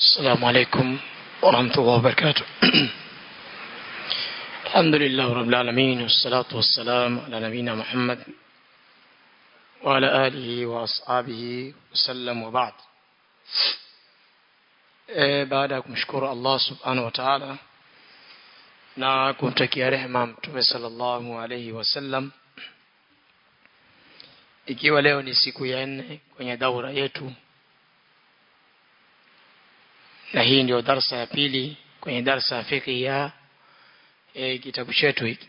السلام عليكم ورحمة الله وبركاته. الحمد لله رب العالمين والصلاة والسلام على نبينا محمد وعلى آله وأصحابه وسلم وبعد. إيه، بعدك مشكور الله سبحانه وتعالى. na kumtakia rehema mtume sallallahu alayhi wasallam ikiwa leo ni siku ya nne kwenye daura yetu na hii ndio darsa ya pili kwenye darsa ya fiqh ya e, kitabu chetu hiki.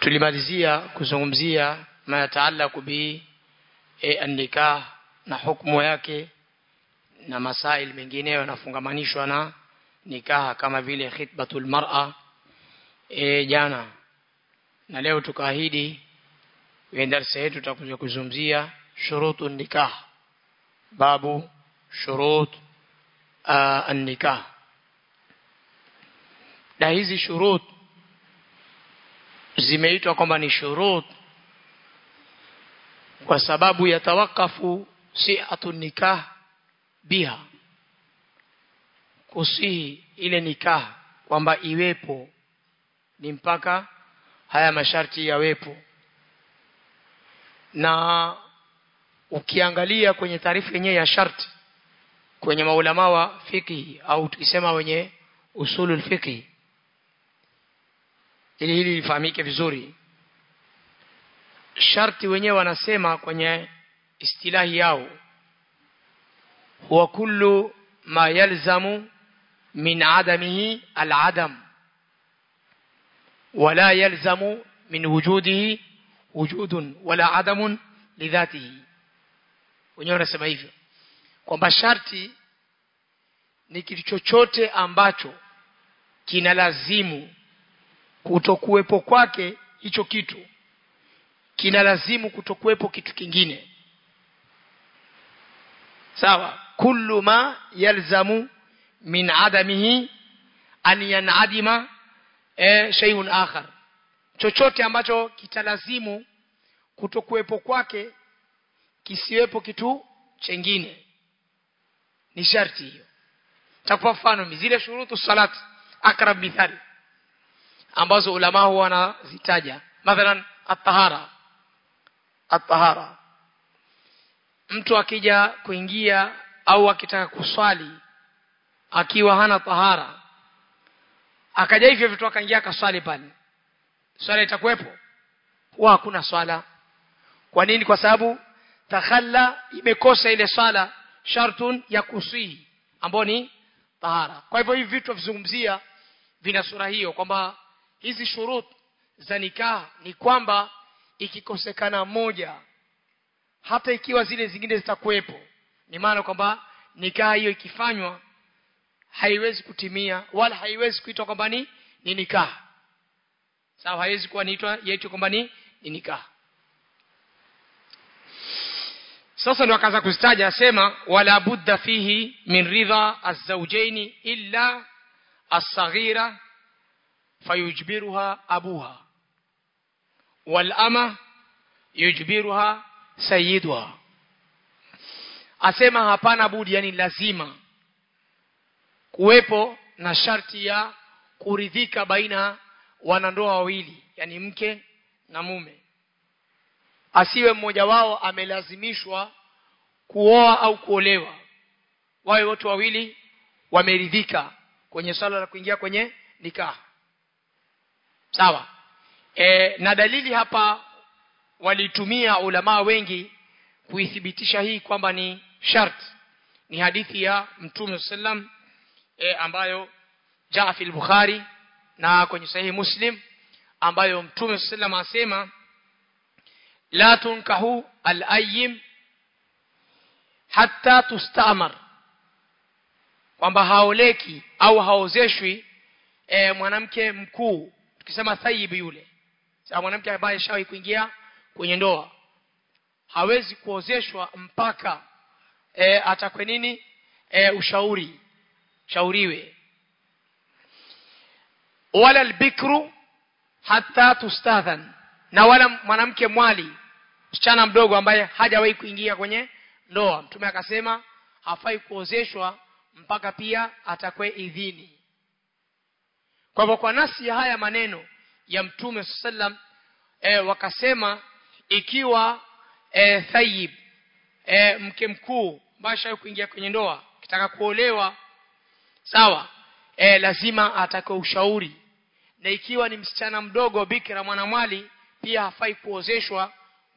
Tulimalizia kuzungumzia ma yataalaku bi e, an-nikah na hukumu yake na masail mengineyo yanafungamanishwa na nikaha kama vile khitbatul mar'a. E, jana na leo tukaahidi kwenye darasa yetu tutakuja kuzungumzia shurutu nikah babu shurut an-nikah na hizi shurut zimeitwa kwamba ni shurut kwa sababu yatawakafu si'atu nikah biha kusihi ile nikah kwamba iwepo ni mpaka haya masharti yawepo na ukiangalia kwenye taarifa yenyewe ya sharti kwenye maulama wa fiqh au tukisema wenye usulul fiqh ili hili lifahamike vizuri sharti wenyewe wanasema kwenye istilahi yao huwa kullu ma yalzamu min adamihi al-adam wala yalzamu min wujudihi wujudun wala adamun lidhatihi wenyewe wanasema hivyo kwamba sharti ni kitu chochote ambacho kina lazimu kutokuwepo kwake hicho kitu kina lazimu kutokuwepo kitu kingine. Sawa kullu ma yalzamu min adamihi an yanadima e, shay'un akhar. Chochote ambacho kitalazimu kutokuwepo kwake kisiwepo kitu chengine ni sharti hiyo. Takupa mfano zile shurutu salat akrab mithali ambazo ulama huwa wanazitaja. Mathalan at-tahara. At-tahara. Mtu akija kuingia au akitaka kuswali akiwa hana tahara akaja hivyo vitu akaingia akaswali pale. Swala itakuwepo? Huwa hakuna swala. Kwa nini? Kwa sababu takhalla imekosa ile swala shartun ya kusihi ambao ni tahara. Kwa hivyo hivi vitu vizungumzia vina sura hiyo kwamba hizi shurut za nikaa ni kwamba ikikosekana moja hata ikiwa zile zingine zitakuwepo ni maana kwamba nikaa hiyo ikifanywa haiwezi kutimia wala haiwezi kuitwa kwamba ni ni nikah. Sawa haiwezi kuwa niitwa yaitwa kwamba ni ni nikah sasa ndio akaanza kuzitaja asema wala budda fihi min ridha az-zawjaini illa as-saghira fayujbiruha abuha. Walama yujbiruha sayidwa asema hapana budi yani lazima kuwepo na sharti ya kuridhika baina wanandoa wawili yani mke na mume asiwe mmoja wao amelazimishwa kuoa au kuolewa. Wawe wote wawili wameridhika kwenye swala la kuingia kwenye nikaha sawa. E, na dalili hapa walitumia ulamaa wengi kuithibitisha hii kwamba ni shart. Ni hadithi ya mtume sallam e, ambayo jaa fi bukhari na kwenye sahihi muslim ambayo mtume sallam asema la tunkahu al-ayyim hatta tustamar kwamba haoleki au haozeshwi e, mwanamke mkuu tukisema thayib yule. Sasa mwanamke ambaye shawi kuingia kwenye ndoa hawezi kuozeshwa mpaka e, atakwe nini? E, ushauri shauriwe wala albikru hatta tustadhan. Na wala mwanamke mwali msichana mdogo ambaye hajawahi kuingia kwenye ndoa mtume akasema hafai kuozeshwa mpaka pia atakwe idhini. Kwa hivyo kwa nasi ya haya maneno ya mtume sallam e, wakasema ikiwa e, thayib e, mke mkuu ambaye kuingia kwenye ndoa kitaka kuolewa sawa e, lazima atakwe ushauri. Na ikiwa ni msichana mdogo bikira mwanamwali pia hafai kuozeshwa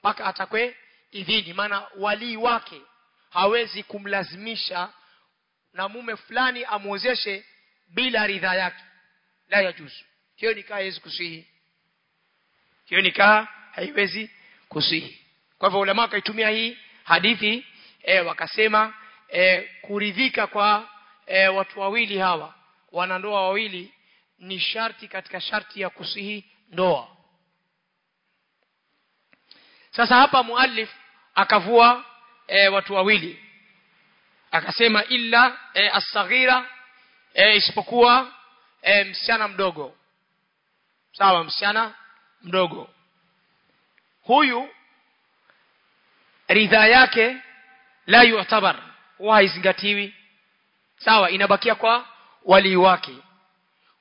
mpaka atakwe idhini. Maana walii wake hawezi kumlazimisha na mume fulani amwozeshe bila ridhaa yake. La yajuzu. Hiyo nikaa haiwezi kusihi. Hiyo nikaa haiwezi kusihi. Kwa hivyo ulama wakaitumia hii hadithi e, wakasema e, kuridhika kwa e, watu wawili hawa wanandoa wawili ni sharti katika sharti ya kusihi ndoa sasa hapa muallif akavua e, watu wawili. Akasema illa e, as-saghira e, isipokuwa e, msichana mdogo. Sawa msichana mdogo. Huyu ridhaa yake la yu'tabar huwa haizingatiwi. Sawa inabakia kwa walii wake.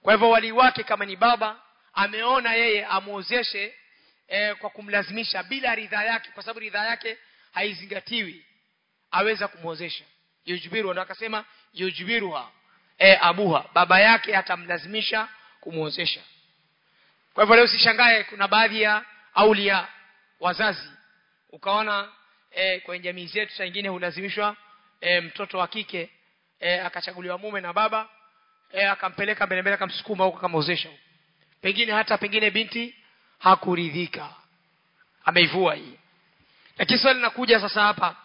Kwa hivyo walii wake kama ni baba ameona yeye amuozeshe e, kwa kumlazimisha bila ridhaa yake kwa sababu ridhaa yake haizingatiwi aweza kumwozesha yujbiru ndo akasema yujbiruha e, abuha baba yake atamlazimisha kumwozesha kwa hivyo leo usishangae kuna baadhi ya aulia wazazi. Ukaona e, kwenye jamii zetu saa nyingine hulazimishwa e, mtoto wa kike e, akachaguliwa mume na baba e, akampeleka mbele mbele akamsukuma huko akamwozesha pengine hata pengine binti hakuridhika. Ameivua hii. Lakini swali linakuja sasa hapa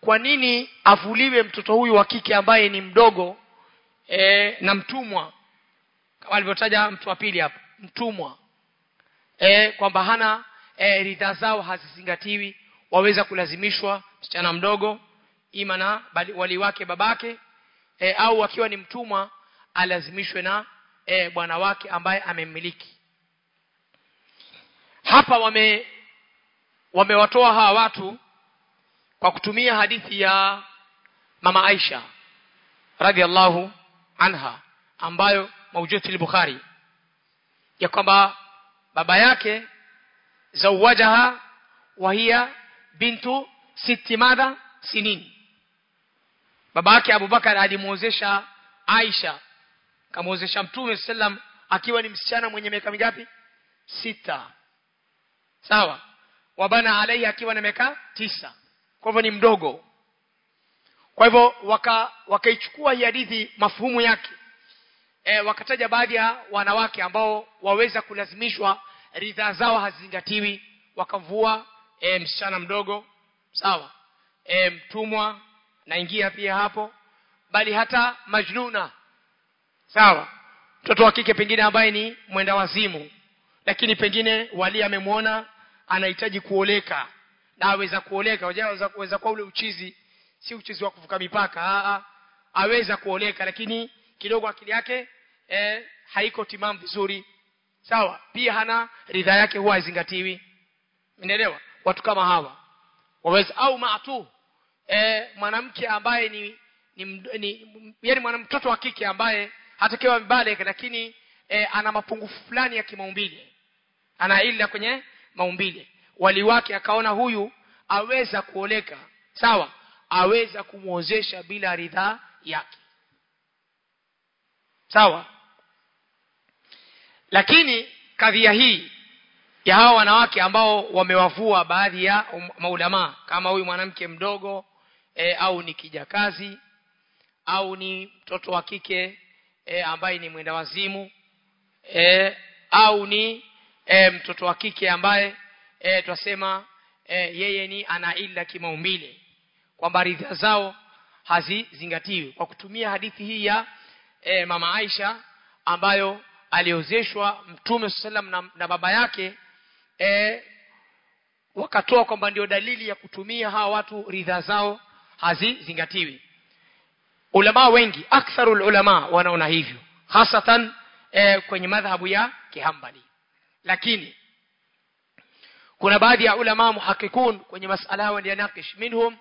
kwa nini avuliwe mtoto huyu wa kike ambaye ni mdogo e, na mtumwa? Kama alivyotaja mtu wa pili hapa mtumwa. E, kwamba hana e, ridhaa zao hazizingatiwi waweza kulazimishwa msichana mdogo ima na wali wake babake e, au akiwa ni mtumwa alazimishwe na e, bwana wake ambaye amemmiliki hapa wame wamewatoa hawa watu kwa kutumia hadithi ya mama Aisha radhiallahu anha ambayo maujuti al-Bukhari ya kwamba baba yake zawajaha wa hiya bintu siti madha sinin. Baba yake Abubakar alimuozesha Aisha kamuozesha Mtume sallam akiwa ni msichana mwenye miaka mingapi? Sita sawa. Wabana alaihi akiwa na miaka tisa. Kwa hivyo ni mdogo. Kwa hivyo waka wakaichukua hadithi mafuhumu yake. E, wakataja baadhi ya wanawake ambao waweza kulazimishwa ridhaa zao hazingatiwi wakavua e, msichana mdogo. Sawa. E, mtumwa naingia pia hapo. Bali hata majnuna. Sawa. Mtoto wa kike pengine ambaye ni mwenda wazimu lakini pengine wali amemwona anahitaji kuoleka. Na aweza kuoleka. Wajaweza kuwa ule uchizi si uchizi wa kuvuka mipaka. Aa, aweza kuoleka lakini kidogo akili yake e, haiko timamu vizuri. Sawa? Pia hana ridhaa yake huwa haizingatiwi mnaelewa watu kama hawa. Waweza au maatu e, mwanamke ambaye ni ni, ni yani mwanamtoto wa kike ambaye hatakiwa mbalek lakini e, ana mapungufu fulani ya kimaumbile ana ila kwenye maumbile. Wali wake akaona huyu aweza kuoleka. Sawa aweza kumwozesha bila ridhaa yake. Sawa. Lakini kadhia hii ya hawa wanawake ambao wamewavua baadhi ya um, maulamaa kama huyu mwanamke mdogo e, au ni kijakazi au ni mtoto wa kike e, ambaye ni mwenda wazimu e, au ni e, mtoto wa kike ambaye e, twasema e, yeye ni ana ila kimaumbile kwamba ridha zao hazizingatiwi. Kwa kutumia hadithi hii ya e, mama Aisha ambayo aliozeshwa mtume sallam na, na baba yake e, wakatoa kwamba ndio dalili ya kutumia hawa watu ridha zao hazizingatiwi. Ulama wengi aktharul ulama wanaona hivyo hasatan e, kwenye madhhabu ya kihambali lakini kuna baadhi ya ulama muhakikun kwenye masala hayo ndio nakish minhum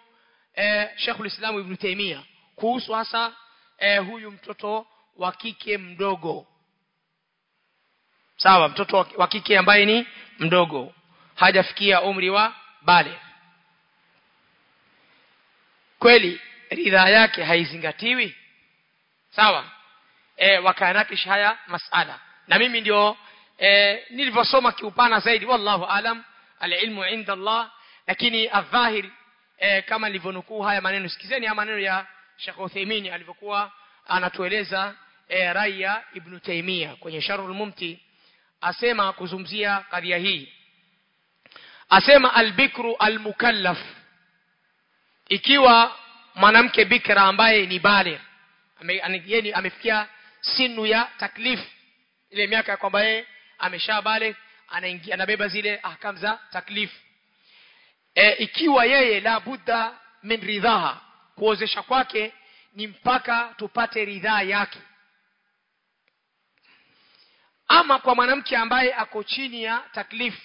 eh, Sheikh ulislamu Ibn Taymiyyah kuhusu hasa eh, huyu mtoto wa kike mdogo. Sawa mtoto wa kike ambaye ni mdogo. Hajafikia umri wa bale. Kweli ridhaa yake haizingatiwi? Sawa. E, wakanakish haya masala. Na mimi ndio e, nilivyosoma kiupana zaidi wallahu alam alilmu inda Allah. Lakini adhahiri e, kama nilivyonukuu haya maneno sikizeni haya maneno ya Sheikh Uthaymeen alivyokuwa anatueleza e, rai ya Ibn Taymiyyah kwenye Sharhul Mumti asema kuzumzia kadhia hii. Asema albikru almukallaf. Ikiwa mwanamke bikra ambaye ni baligh ame, amefikia sinu ya taklif ile miaka kwamba yeye amesha bale anaingia anabeba zile ahkam za taklif. E, ikiwa yeye la budda min ridhaha kuozesha kwake ni mpaka tupate ridhaa yake. Ama kwa mwanamke ambaye ako chini ya taklif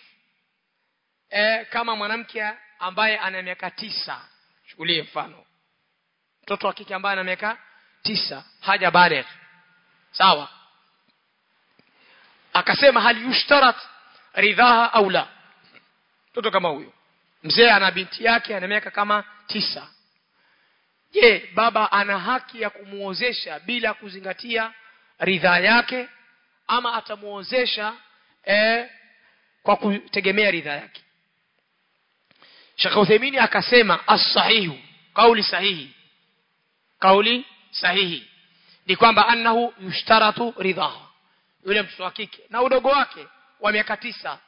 e, kama mwanamke ambaye ana miaka tisa. Chukulie mfano. Mtoto wa kike ambaye ana miaka tisa haja baligh sawa akasema hal yushtarat ridhaha au la? Mtoto kama huyo. Mzee ana binti yake ana miaka kama tisa. Je baba ana haki ya kumuozesha bila kuzingatia ridhaa yake? Ama atamuozesha eh, kwa kutegemea ridhaa yake? Sheikh Uthaymeen akasema as-sahihu kauli sahihi. Kauli sahihi. Ni kwamba annahu yushtaratu ridhaha yule mtoto wa kike. Na udogo wake wa miaka tisa.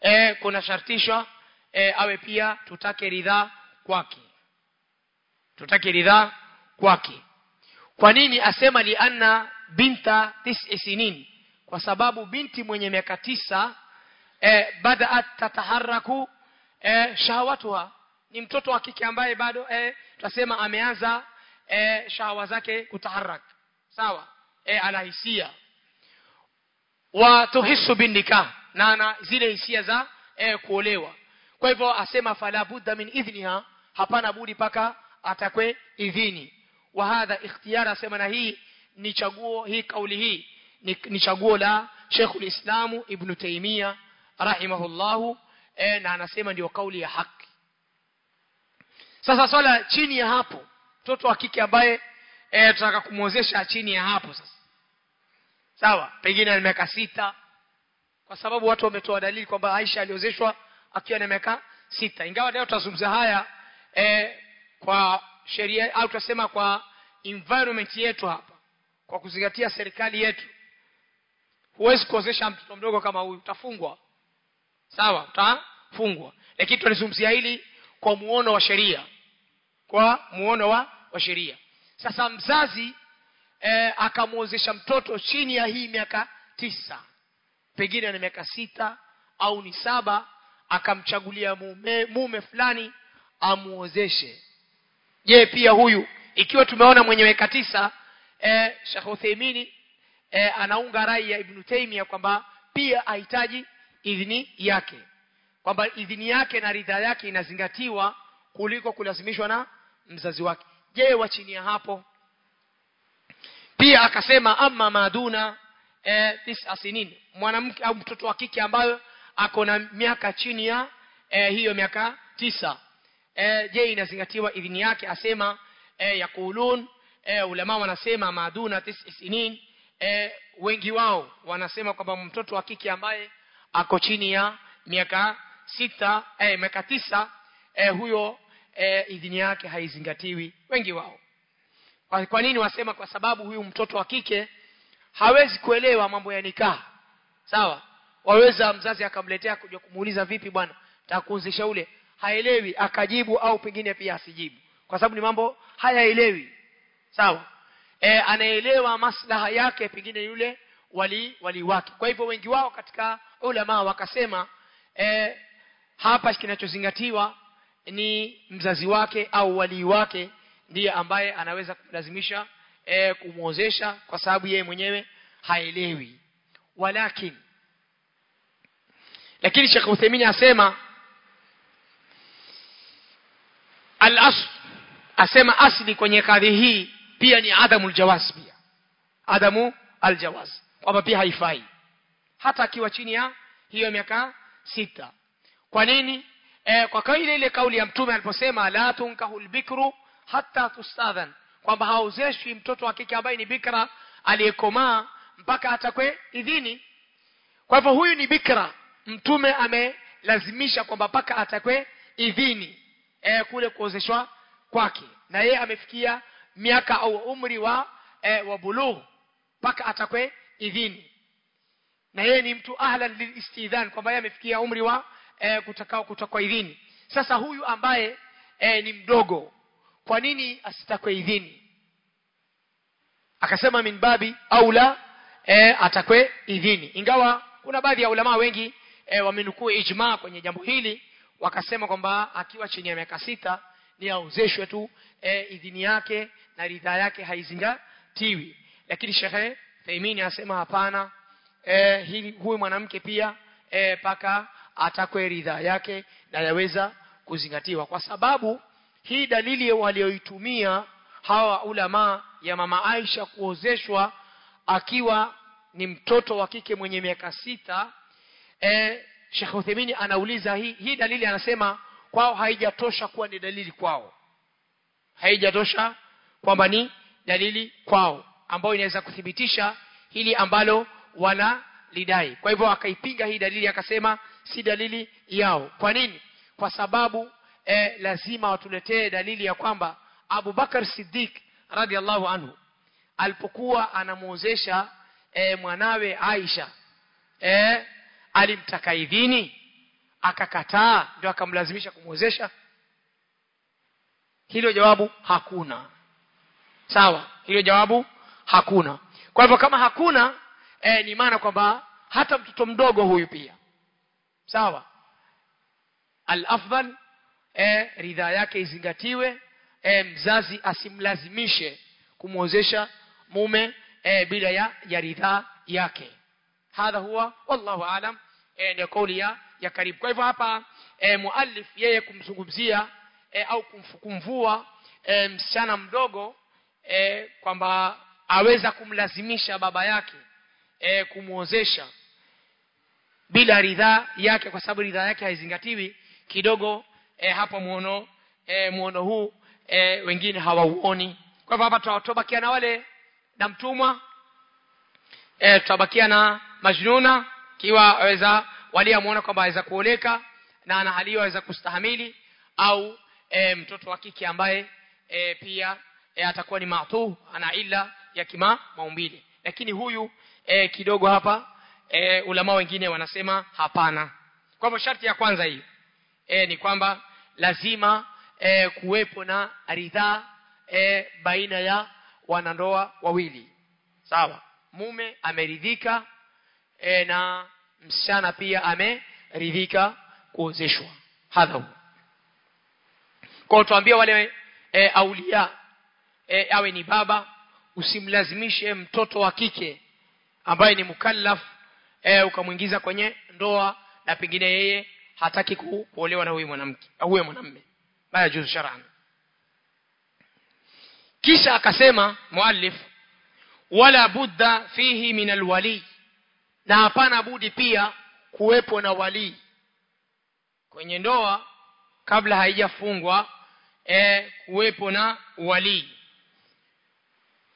E, kuna shartishwa e, awe pia tutake ridhaa kwake. Tutake ridhaa kwake. Kwa nini asema lianna binta tis'i sinin kwa sababu binti mwenye miaka tisa e, badaat tataharaku e, shahawatuha. Ni mtoto wa kike ambaye bado e, tutasema ameanza e, shahawa zake kutaharak. Sawa? E, ana hisia wa tuhisu binnikah na ana zile hisia za eh, kuolewa. Kwa hivyo asema fala budda min idhniha hapana budi paka atakwe idhini. Wa hadha ikhtiyara asema na hii ni chaguo hii kauli hii ni, ni chaguo la Sheikh Islam Ibn Taymiyyah rahimahullahu e, na anasema ndio kauli ya haki. Sasa swala chini ya hapo mtoto wa kike ambaye e, tunataka kumwozesha chini ya hapo sasa sawa pengine ana miaka sita. Kwa sababu watu wametoa dalili kwamba Aisha aliozeshwa akiwa na miaka sita. Ingawa leo tutazungumza haya e, kwa sheria au tutasema kwa environment yetu hapa kwa kuzingatia serikali yetu. Huwezi kuozesha mtoto mdogo kama huyu utafungwa. Sawa utafungwa. Lakini tunalizungumzia hili kwa muono wa sheria. Kwa muono wa, wa sheria. Sasa mzazi e, akamwozesha mtoto chini ya hii miaka tisa. Pengine ni miaka sita au ni saba. Akamchagulia mume, mume fulani amuozeshe. Je pia huyu ikiwa tumeona mwenye miaka tisa e, Sheikh utheimini e, anaunga rai ya ibnu taimia kwamba pia ahitaji idhini yake. Kwamba idhini yake na ridhaa yake inazingatiwa kuliko kulazimishwa na mzazi wake. Je wa chini ya hapo pia akasema ama maduna e, tisa sinin mwanamke au mtoto wa kike ambayo ako na miaka chini ya e, hiyo miaka tisa. E, je inazingatiwa idhini yake? Asema e, yakulun e, ulama wanasema maduna tisa sinin e, wengi wao wanasema kwamba mtoto wa kike ambaye ako chini ya miaka sita eh, miaka tisa eh, huyo eh, idhini yake haizingatiwi. Wengi wao kwa, nini wasema kwa sababu huyu mtoto wa kike hawezi kuelewa mambo ya nikaa sawa? Waweza mzazi akamletea kuja kumuuliza vipi bwana? Takuuzisha ule. Haelewi akajibu au pengine pia asijibu. Kwa sababu ni mambo hayaelewi. Sawa? E, anaelewa maslaha yake pengine yule wali wali wake. Kwa hivyo wengi wao katika ulama wakasema e, hapa kinachozingatiwa ni mzazi wake au walii wake ndiye ambaye anaweza kumlazimisha e, kumwozesha kwa sababu yeye mwenyewe haelewi. Walakin lakini Sheikh Uthaymeen asema al-asl asema asli kwenye kadhi hii pia ni adamu aljawaz pia. Adamu aljawaz kwamba pia haifai. Hata akiwa chini ya hiyo miaka sita. Kwa nini? E, kwa kauli ile kauli ya mtume aliposema la tunkahul bikru hata tustadhan kwamba haozeshwi mtoto wa kike ambaye ni bikra aliyekomaa mpaka atakwe idhini. Kwa hivyo huyu ni bikra. Mtume amelazimisha kwamba mpaka atakwe idhini. E, kule kuozeshwa kwake. Na yeye amefikia miaka au umri wa e, wa bulugh mpaka atakwe idhini. Na yeye ni mtu ahlan lilistidhan kwamba yeye amefikia umri wa e, kutakao kutakwa idhini. Sasa huyu ambaye e, ni mdogo kwa nini asitakwe idhini? Akasema min babi aula e, atakwe idhini. Ingawa kuna baadhi ya ulamaa wengi e, wamenukuu ijma kwenye jambo hili wakasema kwamba akiwa chini ya miaka sita ni aozeshwe tu e, idhini yake na ridhaa yake haizingatiwi. Lakini shekhe Thaimini asema hapana e, hili huyu mwanamke pia e, paka atakwe ridhaa yake na yaweza kuzingatiwa. Kwa sababu hii dalili walioitumia hawa ulama ya mama Aisha kuozeshwa akiwa ni mtoto wa kike mwenye miaka sita e, Sheikh Uthaymeen anauliza hii hii dalili anasema kwao haijatosha kuwa ni dalili kwao. Haijatosha kwamba ni dalili kwao ambayo inaweza kuthibitisha hili ambalo wanalidai. Kwa hivyo akaipinga hii dalili akasema si dalili yao. Kwa nini? Kwa sababu e, lazima watuletee dalili ya kwamba Abu Bakar Siddiq radhiallahu anhu alipokuwa anamuozesha e, mwanawe Aisha e, alimtaka idhini akakataa ndio akamlazimisha kumwozesha hilo jawabu hakuna. Sawa hilo jawabu hakuna. Kwa hivyo kama hakuna e, ni maana kwamba hata mtoto mdogo huyu pia. Sawa. Al-afdal e, ridhaa yake izingatiwe. E, mzazi asimlazimishe kumwozesha mume e, bila ya, ya ridhaa yake. Hadha huwa wallahu alam e, ndio kauli ya, ya karibu. Kwa hivyo hapa e, muallif yeye kumzungumzia e, au kumvua e, msichana mdogo e, kwamba aweza kumlazimisha baba yake e, kumwozesha bila ridhaa yake kwa sababu ridhaa yake haizingatiwi kidogo e, hapa muono e, muono huu e, wengine hawauoni. Kwa hivyo hapa tutabakia na wale na mtumwa. E, tutabakia na majnuna kiwa aweza waliamuona kwamba aweza kuoleka na ana hali aweza kustahamili au e, mtoto wa kike ambaye e, pia e, atakuwa ni matu ana ila ya kima maumbile. Lakini huyu e, kidogo hapa e, ulama wengine wanasema hapana. Kwa hivyo sharti ya kwanza hii e, ni kwamba lazima e, kuwepo na ridhaa e, baina ya wanandoa wawili. Sawa. Mume ameridhika e, na msichana pia ameridhika kuozeshwa. Hadha kwa tuambia wale e, aulia e, awe ni baba usimlazimishe mtoto wa kike ambaye ni mukallaf e, ukamwingiza kwenye ndoa na pengine yeye hataki kuolewa na huyu mwanamke au huyo mwanamume baya juzu shar'an. Kisha akasema muallif wala budda fihi min alwali. Na hapana budi pia kuwepo na wali kwenye ndoa kabla haijafungwa e, kuwepo na wali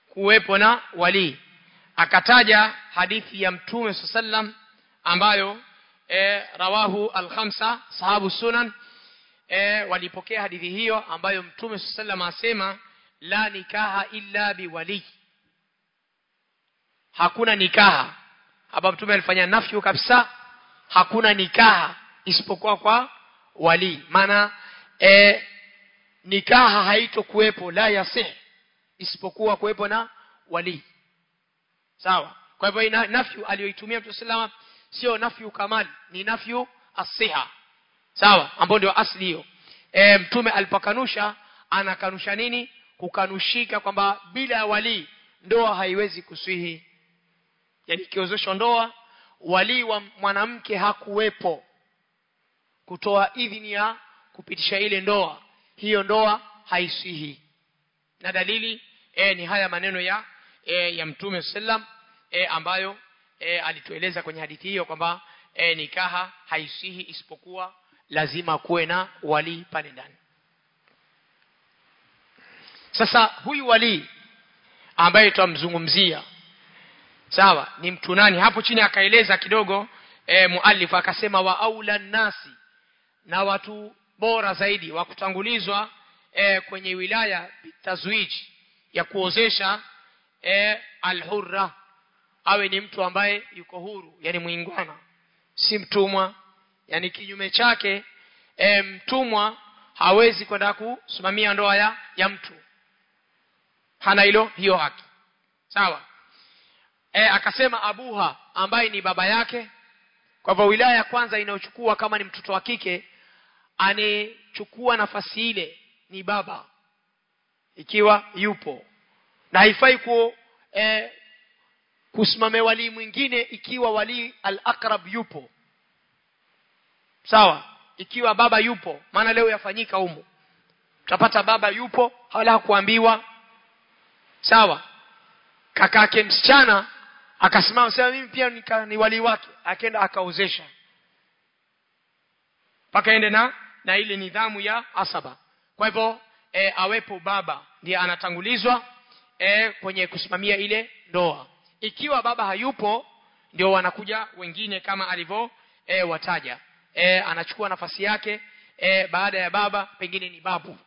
kuwepo na wali akataja hadithi ya mtume sallam ambayo e, rawahu al-khamsa sahabu sunan. E, walipokea hadithi hiyo ambayo mtume sallam asema la nikaha illa biwali hakuna nikaha. Hapa mtume alifanya nafyu kabisa. Hakuna nikaha isipokuwa kwa wali. Maana e, nikaha haitokuwepo la yasih isipokuwa kuwepo na wali. Sawa. Kwa hivyo nafyu aliyoitumia mtume salama sio nafyu kamali ni nafyu asiha. Sawa ambao ndio asli hiyo. E, mtume alipokanusha anakanusha nini? Kukanushika kwamba bila ya wali ndoa haiwezi kuswihi yani kiozesho ndoa wali wa mwanamke hakuwepo. Kutoa idhini ya kupitisha ile ndoa hiyo ndoa haiswihi na dalili e, ni haya maneno ya e, ya mtume sallam e, ambayo e, alitueleza kwenye hadithi hiyo kwamba e, nikaha haisihi isipokuwa lazima kuwe na walii pale ndani. Sasa huyu walii ambaye tutamzungumzia sawa ni mtu nani? Hapo chini akaeleza kidogo e, muallif akasema wa aula nasi na watu bora zaidi wa kutangulizwa e, kwenye wilaya tazwiji ya kuozesha e, alhurra awe ni mtu ambaye yuko huru yani mwingwana. Si mtumwa yani kinyume chake e, mtumwa hawezi kwenda kusimamia ndoa ya, ya mtu. Hana hilo hiyo haki. Sawa? E, akasema abuha ambaye ni baba yake kwa hivyo wilaya ya kwanza inayochukua kama ni mtoto wa kike anayechukua nafasi ile ni baba ikiwa yupo. Na haifai ku e, kusimame walii mwingine ikiwa walii al-aqrab yupo. Sawa? Ikiwa baba yupo maana leo yafanyika humo. Utapata baba yupo wala hakuambiwa. Sawa? Kakake msichana akasimama sema mimi pia ni, ni walii wake. Akaenda akaozesha. Paka ende na na ile nidhamu ya asaba. Kwa hivyo e, awepo baba ndiye anatangulizwa e, kwenye kusimamia ile ndoa ikiwa baba hayupo ndio wanakuja wengine kama alivyo e, wataja. E, anachukua nafasi yake e, baada ya baba pengine ni babu.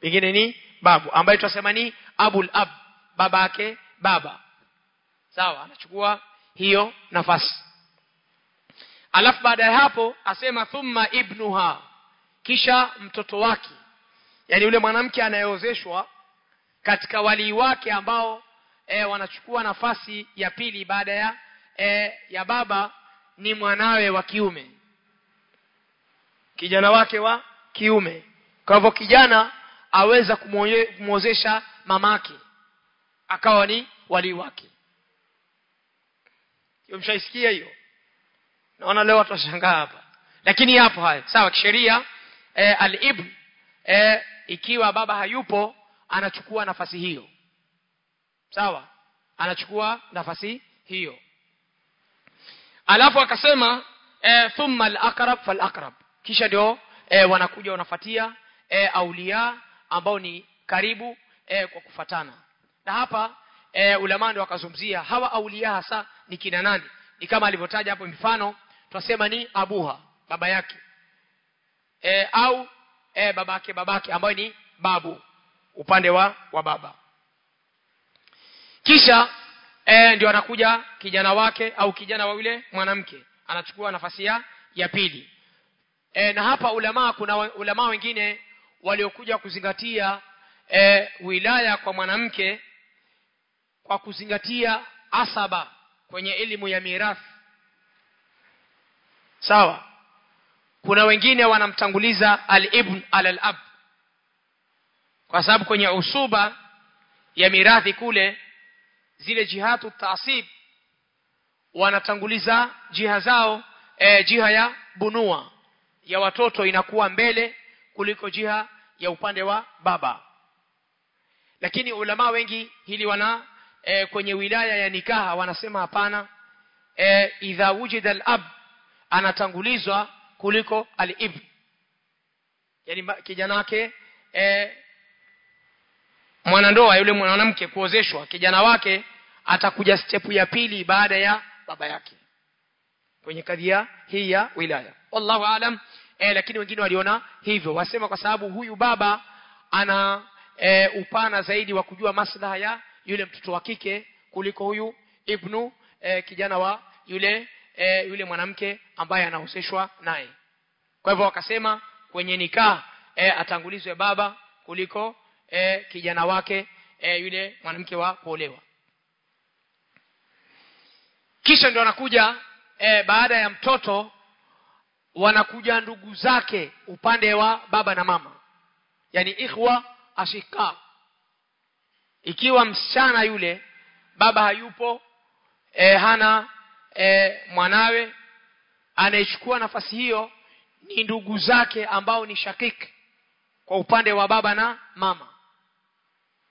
Pengine ni babu ambaye tunasema ni abul ab baba yake baba. Sawa anachukua hiyo nafasi. Alafu baada ya hapo asema thumma ibnuha kisha mtoto wake. Yani yule mwanamke anayeozeshwa katika walii wake ambao e, wanachukua nafasi ya pili baada ya e, ya baba ni mwanawe wa kiume. Kijana wake wa kiume. Kwa hivyo kijana aweza kumwozesha mamake akawa ni walii wake. Hiyo mshaisikia hiyo? Naona leo watu washangaa hapa. Lakini hapo haya sawa kisheria e, al-ibn e, ikiwa baba hayupo anachukua nafasi hiyo sawa. Anachukua nafasi hiyo. Alafu akasema e, thumma al-aqrab fal-aqrab. Kisha ndio e, wanakuja wanafuatia e, aulia ambao ni karibu e, kwa kufatana na hapa e, ulama ndio wakazumzia hawa aulia hasa ni kina nani? Ni kama alivyotaja hapo mifano tunasema ni abuha baba yake. E, au e, babake babake ambaye ni babu upande wa wa baba kisha eh, ndio anakuja kijana wake au kijana wa yule mwanamke. Anachukua nafasi ya ya pili. E, na hapa ulama kuna ulama wengine waliokuja kuzingatia e, wilaya kwa mwanamke kwa kuzingatia asaba kwenye elimu ya mirathi. Sawa? Kuna wengine wanamtanguliza al-ibn al-ab. Kwa sababu kwenye usuba ya mirathi kule zile jihatu taasib wanatanguliza jiha zao e, jiha ya bunua. Ya watoto inakuwa mbele kuliko jiha ya upande wa baba. Lakini ulama wengi hili wana e, kwenye wilaya ya nikaha wanasema hapana e, idha wujida al-ab anatangulizwa kuliko al-ibn. Yani kijana wake e, mwanandoa yule mwanamke kuozeshwa kijana wake atakuja stepu ya pili baada ya baba yake kwenye kadhia hii ya wilaya. Wallahu alam. E, lakini wengine waliona hivyo. Wasema kwa sababu huyu baba ana e, upana zaidi wa kujua maslaha ya yule mtoto wa kike kuliko huyu ibnu e, kijana wa yule e, yule mwanamke ambaye anahusishwa naye. Kwa hivyo wakasema kwenye nikaa e, atangulizwe baba kuliko e, kijana wake e, yule mwanamke wa kuolewa. Kisha ndio anakuja e, baada ya mtoto wanakuja ndugu zake upande wa baba na mama. Yani ikhwa ashika. Ikiwa msichana yule baba hayupo e, hana e, mwanawe anayechukua nafasi hiyo ni ndugu zake ambao ni shakik kwa upande wa baba na mama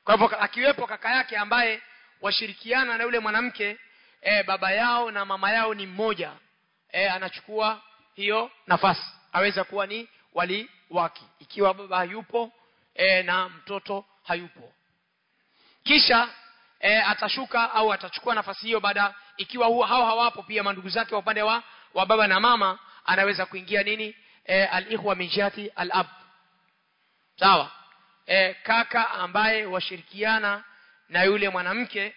kwa hivyo akiwepo kaka yake ambaye washirikiana na yule mwanamke e, baba yao na mama yao ni mmoja e, anachukua hiyo nafasi. Aweza kuwa ni wali wake. Ikiwa baba hayupo e, na mtoto hayupo. Kisha e, atashuka au atachukua nafasi hiyo baada ikiwa hao hawapo pia mandugu zake wa upande wa, wa baba na mama anaweza kuingia nini? E, al-ikhwa min jihati al-ab. Sawa e, kaka ambaye washirikiana na yule mwanamke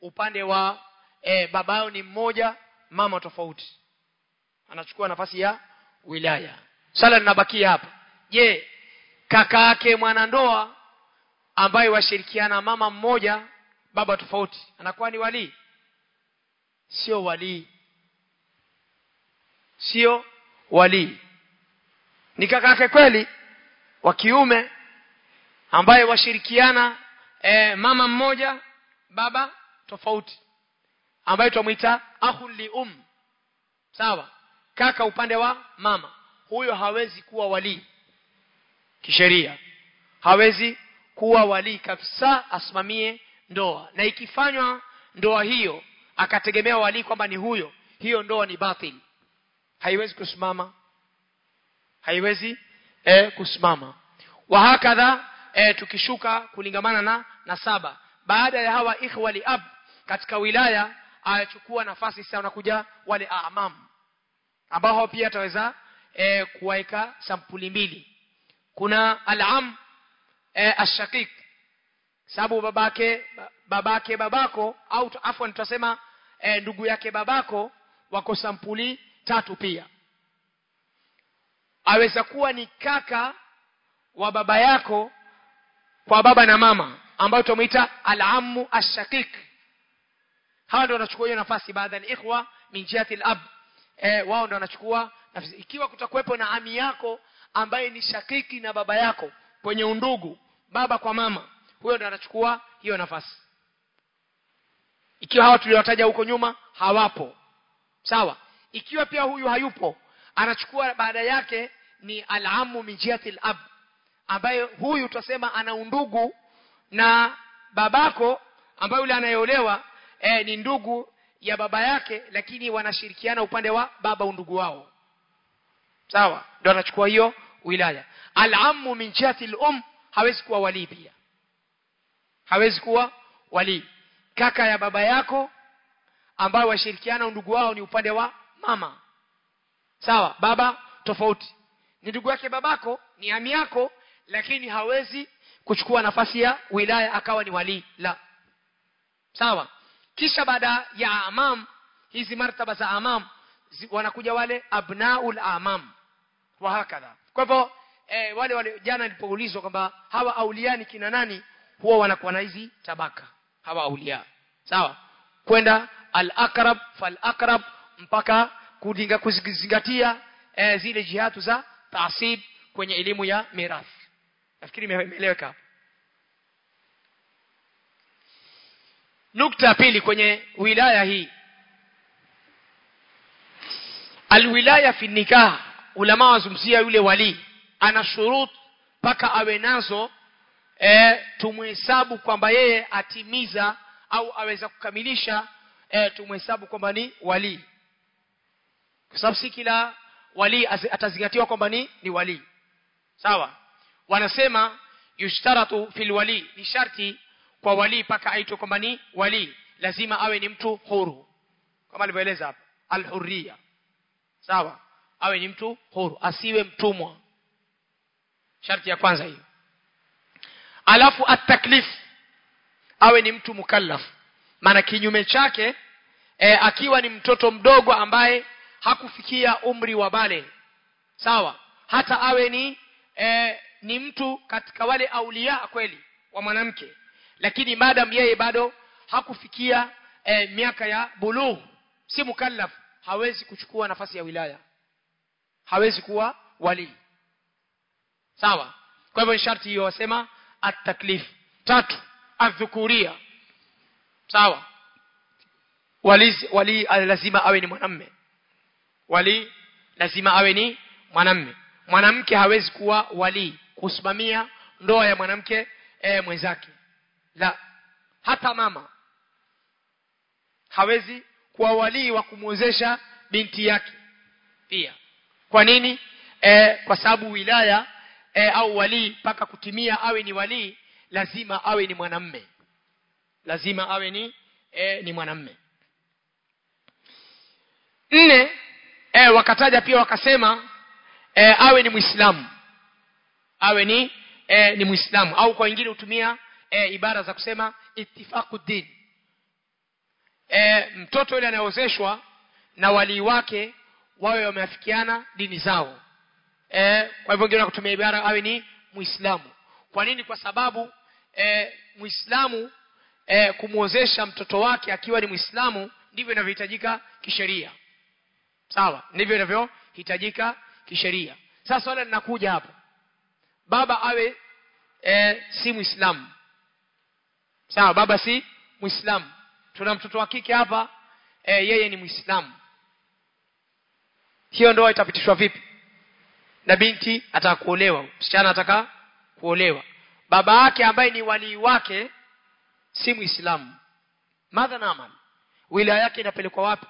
upande wa e, babao ni mmoja mama tofauti. Anachukua nafasi ya wilaya. Sala linabakia hapa. Je kaka yake mwanandoa ambaye washirikiana mama mmoja baba tofauti anakuwa ni walii? Sio walii. Sio walii. Ni kaka yake kweli wa kiume ambaye washirikiana e, mama mmoja baba tofauti ambaye tumuita akhul li um sawa? Kaka upande wa mama. Huyo hawezi kuwa walii kisheria. Hawezi kuwa walii kabisa asimamie ndoa. Na ikifanywa ndoa hiyo akategemea walii kwamba ni huyo hiyo ndoa ni batil. Haiwezi kusimama. Haiwezi eh, kusimama. Wa hakadha e, tukishuka kulingamana na na saba. Baada ya hawa ikhwa li ab katika wilaya achukua nafasi sasa unakuja wale amam. Ambao pia ataweza e, kuweka sampuli mbili. Kuna al-am e, ashakik sababu babake babake babako au afwan tutasema e, ndugu yake babako wako sampuli tatu pia. Aweza kuwa ni kaka wa baba yako kwa baba na mama ambao tumeita al-ammu ash-shaqiq. Hawa ndio wanachukua hiyo nafasi baadhi ya ikhwa min jihati al-ab. Eh, wao ndio wanachukua nafasi. Ikiwa kutakuwepo na ami yako ambaye ni shakiki na baba yako kwenye undugu baba kwa mama huyo ndo anachukua hiyo nafasi. Ikiwa hawa tuliwataja huko nyuma hawapo. Sawa? Ikiwa pia huyu hayupo anachukua baada yake ni alamu min jihati al-ab ambaye huyu tutasema ana undugu na babako ambaye yule anayeolewa eh, ni ndugu ya baba yake lakini wanashirikiana upande wa baba undugu wao. Sawa? Ndio anachukua hiyo wilaya. Al-ammu min jihati al-um hawezi kuwa wali pia. Hawezi kuwa wali kaka ya baba yako ambao washirikiana undugu wao ni upande wa mama. Sawa? Baba tofauti. Ni ndugu yake babako ni ami yako lakini hawezi kuchukua nafasi ya wilaya akawa ni wali la. Sawa. Kisha baada ya amam hizi martaba za amam zi, wanakuja wale abnaul amam. Wa hakadha. Kwa hivyo e, wale wale jana nilipoulizwa kwamba hawa aulia ni kina nani huwa wanakuwa na hizi tabaka. Hawa aulia. Sawa. Kwenda al akrab fal akrab mpaka kudinga kuzingatia e, zile jihatu za taasib kwenye elimu ya mirathi nafikiri imeeleweka. Nukta ya pili kwenye wilaya hii. Alwilaya fi nikah. Ulama wazumzia yule wali. Ana shurut mpaka awe nazo e, tumhesabu kwamba yeye atimiza au aweza kukamilisha e, tumhesabu kwamba ni wali. Kwa sababu si kila wali atazingatiwa kwamba ni ni wali. Sawa wanasema yushtaratu fil wali. Ni sharti kwa wali paka aitwe kwamba ni wali. Lazima awe ni mtu huru. Kama alivyoeleza hapa alhurriya. Sawa? Awe ni mtu huru asiwe mtumwa. Sharti ya kwanza hiyo. Alafu at-taklif awe ni mtu mukallaf. Maana kinyume chake e, akiwa ni mtoto mdogo ambaye hakufikia umri wa bale. Sawa? Hata awe ni e, ni mtu katika wale aulia kweli wa mwanamke. Lakini madam yeye bado hakufikia e, miaka ya bulugh si mukallaf hawezi kuchukua nafasi ya wilaya. Hawezi kuwa wali. Sawa? Kwa hivyo sharti hiyo wasema at-taklif. Tatu adhukuria sawa? Wali wali lazima awe ni mwanamme. Wali lazima awe ni mwanamme. Mwanamke hawezi kuwa wali kusimamia ndoa ya mwanamke e, mwenzake. La hata mama hawezi kuwa walii wa kumwozesha binti yake. Pia kwa nini? E, kwa sababu wilaya e, au walii mpaka kutimia awe ni walii lazima awe ni mwanamme. Lazima awe ni e, ni mwanamme. Nne e, wakataja pia wakasema e, awe ni muislamu awe ni e, ni muislamu. Au kwa wengine hutumia e, ibara za kusema ittifaqu din. E, mtoto yule anayeozeshwa na walii wake wawe wameafikiana dini zao. E, kwa hivyo wengine kutumia ibara awe ni muislamu. Kwa nini? Kwa sababu e, muislamu e, kumwozesha mtoto wake akiwa ni mwislamu ndivyo inavyohitajika kisheria. Sawa? Ndivyo inavyohitajika kisheria. Sasa swala linakuja hapa baba awe e, si mwislamu sawa baba si mwislamu tuna mtoto wa kike hapa e, yeye ni mwislamu hiyo ndoa itapitishwa vipi? Na binti ataka kuolewa msichana ataka kuolewa. Baba yake ambaye ni walii wake si mwislamu madha naman wilaya yake inapelekwa wapi?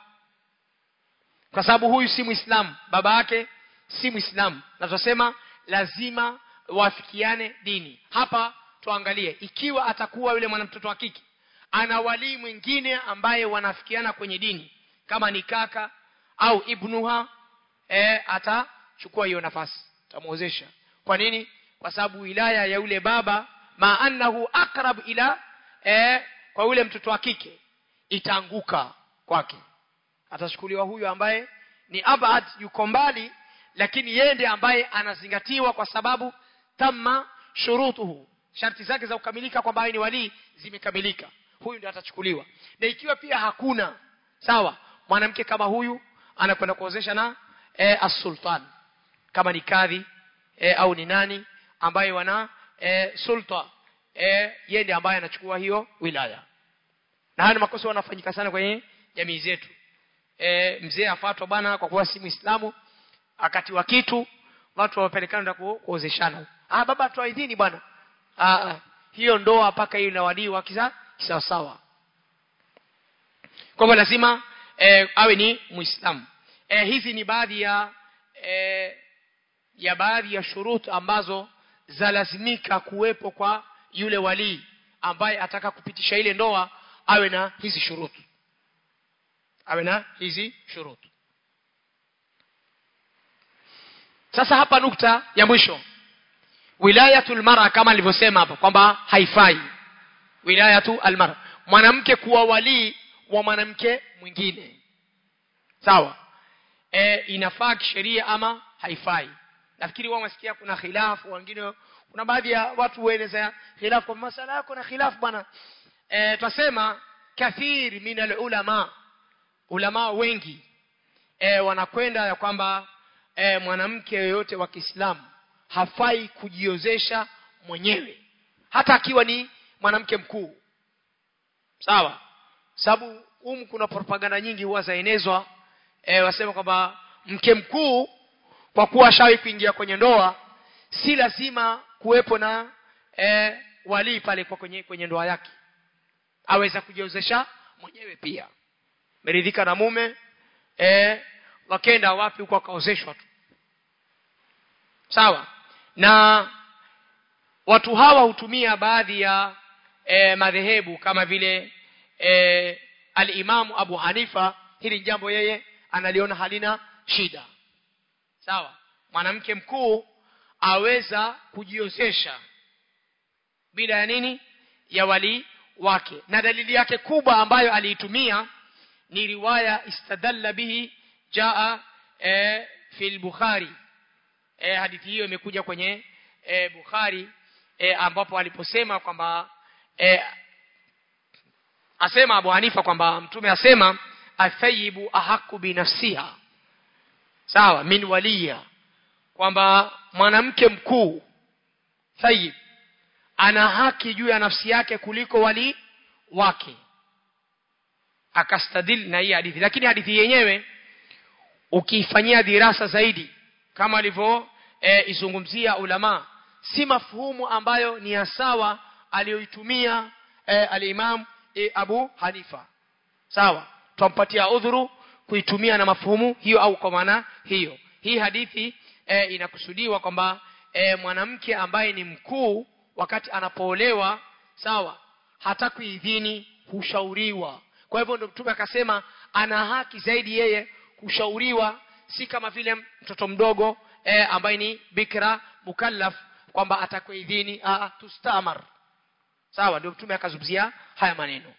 Kwa sababu huyu si mwislamu baba yake si mwislamu na tunasema lazima wafikiane dini. Hapa tuangalie ikiwa atakuwa yule mwanamtoto wa kike ana walii mwingine ambaye wanafikiana kwenye dini kama ni kaka au ibnuha e, atachukua hiyo nafasi tamwozesha kwa nini? Kwa sababu wilaya ya yule baba ma annahu aqrab ila e, kwa yule mtoto wa kike itaanguka kwake. Atachukuliwa huyu ambaye ni abad yuko mbali lakini yeye ndiye ambaye anazingatiwa kwa sababu tamma shurutuhu. Sharti zake za kukamilika kwamba ni walii zimekamilika. Huyu ndiye atachukuliwa. Na ikiwa pia hakuna sawa mwanamke kama huyu anakwenda kuozesha na e, as-sultan. Kama ni kadhi e, au ni nani ambaye wana e, sulta. E, yeye ndiye ambaye anachukua hiyo wilaya. Na haya makosa yanafanyika sana kwenye jamii zetu. E, mzee afatwa bwana kwa kuwa si muislamu akati wa kitu watu wapelekana na kuozeshana ah baba toa idhini bwana? Ah, hiyo ndoa mpaka hiyo na walii wa kisa sawa sawa. Kwa hivyo lazima e, awe ni muislamu. E, hizi ni baadhi ya e, ya baadhi ya shurut ambazo zalazimika kuwepo kwa yule walii ambaye ataka kupitisha ile ndoa awe na hizi shurut. Awe na hizi shurut. Sasa hapa nukta ya mwisho wilayatul lmara kama alivyosema hapa kwamba haifai. Wilayatu almara. Mwanamke kuwa walii wa mwanamke mwingine. Sawa? E, inafaa kisheria ama haifai. Nafikiri wao wasikia kuna khilafu wengine kuna baadhi ya watu huelezea khilafu kwa masala yako na khilafu bwana. E, twasema kathir min alulama. Ulama wengi e, wanakwenda ya kwamba e, mwanamke yoyote wa Kiislamu hafai kujiozesha mwenyewe hata akiwa ni mwanamke mkuu. Sawa? Sababu humu kuna propaganda nyingi huwa zaenezwa e, wasema kwamba mke mkuu kwa kuwa shawi kuingia kwenye ndoa si lazima kuwepo na e, walii pale kwa kwenye, kwenye ndoa yake. Aweza kujiozesha mwenyewe pia. Meridhika na mume e, wakenda wapi huko akaozeshwa tu. Sawa na watu hawa hutumia baadhi ya e, madhehebu kama vile e, alimamu abu hanifa. Hili jambo yeye analiona halina shida. Sawa? Mwanamke mkuu aweza kujiozesha bila ya nini? Ya wali wake. Na dalili yake kubwa ambayo aliitumia ni riwaya istadalla bihi jaa e, fi bukhari e, hadithi hiyo imekuja kwenye e, bukhari e, ambapo aliposema kwamba e, asema abu hanifa kwamba mtume asema athayibu ahaku binafsiha sawa min waliya. Kwamba mwanamke mkuu thayib ana haki juu ya nafsi yake kuliko wali wake. Akastadil na hii hadithi. Lakini hadithi yenyewe ukiifanyia dirasa zaidi kama alivyo e, izungumzia ulama si mafuhumu ambayo ni ya sawa aliyoitumia e, al-Imam eh, Abu Hanifa. Sawa twampatia udhuru kuitumia na mafuhumu hiyo au kwa maana hiyo. Hii hadithi e, inakusudiwa kwamba e, mwanamke ambaye ni mkuu wakati anapoolewa sawa hata kuidhini hushauriwa. Kwa hivyo ndio mtume akasema ana haki zaidi yeye kushauriwa si kama vile mtoto mdogo e, ambaye ni bikra mukallaf kwamba atakuidhini tustamar. Sawa ndio mtume akazubzia haya maneno.